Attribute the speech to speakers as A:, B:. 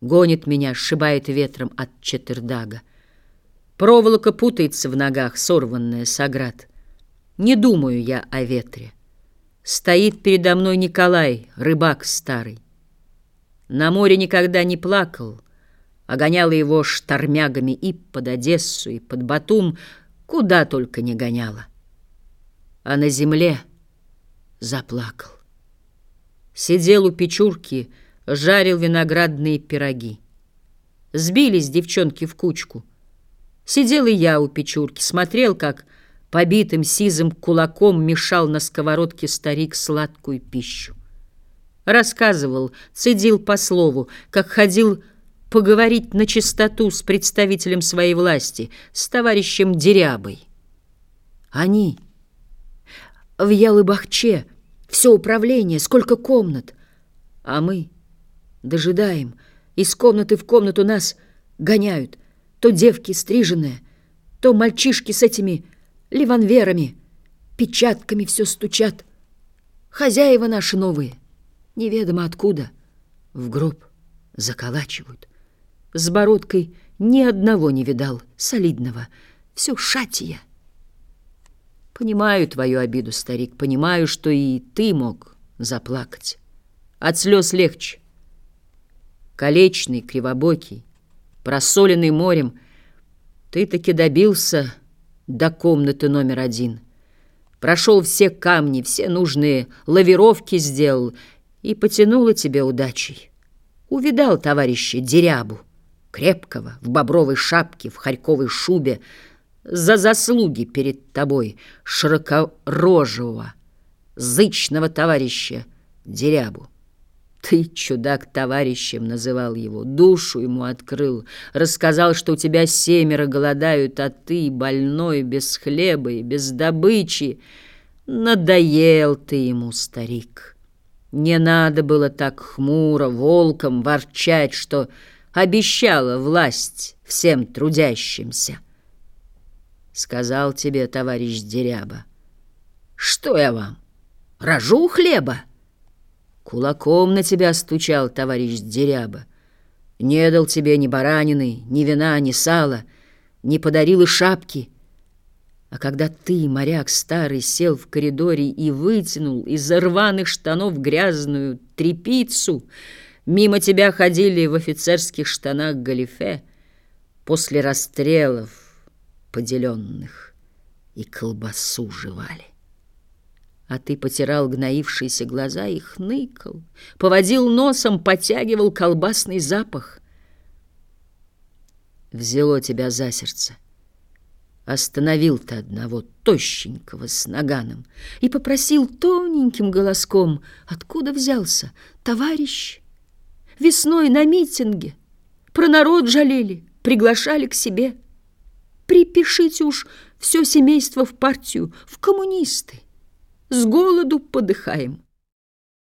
A: Гонит меня, сшибает ветром от Четырдага. Проволока путается в ногах, сорванная с оград. Не думаю я о ветре. Стоит передо мной Николай, рыбак старый. На море никогда не плакал, а его штормягами и под Одессу, и под Батум, куда только не гоняла. А на земле заплакал. Сидел у печурки, жарил виноградные пироги. Сбились девчонки в кучку. Сидел и я у печурки, смотрел, как побитым сизым кулаком мешал на сковородке старик сладкую пищу. Рассказывал, цедил по слову, как ходил поговорить на чистоту с представителем своей власти, с товарищем Дерябой. Они в Ялыбахче, все управление, сколько комнат, а мы дожидаем, из комнаты в комнату нас гоняют, то девки стриженные, то мальчишки с этими ливанверами, печатками все стучат. Хозяева наши новые, неведомо откуда, в гроб заколачивают. С бородкой ни одного не видал, солидного, все шатия. Понимаю твою обиду, старик, понимаю, что и ты мог заплакать. От слез легче. Колечный, кривобокий, просоленный морем, ты таки добился до комнаты номер один. Прошел все камни, все нужные лавировки сделал и потянула тебе удачей. Увидал товарища Дерябу, крепкого, в бобровой шапке, в харьковой шубе, за заслуги перед тобой, широкорожего, зычного товарища Дерябу. Ты, чудак, товарищем называл его, душу ему открыл, рассказал, что у тебя семеро голодают, а ты, больной, без хлеба и без добычи. Надоел ты ему, старик. Не надо было так хмуро, волком ворчать, что обещала власть всем трудящимся. Сказал тебе, товарищ Деряба, что я вам, рожу хлеба? Кулаком на тебя стучал товарищ Деряба. Не дал тебе ни баранины, ни вина, ни сала, не подарил и шапки. А когда ты, моряк старый, сел в коридоре и вытянул из рваных штанов грязную трепицу, мимо тебя ходили в офицерских штанах галифе после расстрелов поделенных и колбасу жевали а ты потирал гноившиеся глаза и хныкал, поводил носом, потягивал колбасный запах. Взяло тебя за сердце. Остановил ты одного тощенького с наганом и попросил тоненьким голоском, откуда взялся, товарищ. Весной на митинге про народ жалели, приглашали к себе. Припишите уж все семейство в партию, в коммунисты с голоду подыхаем.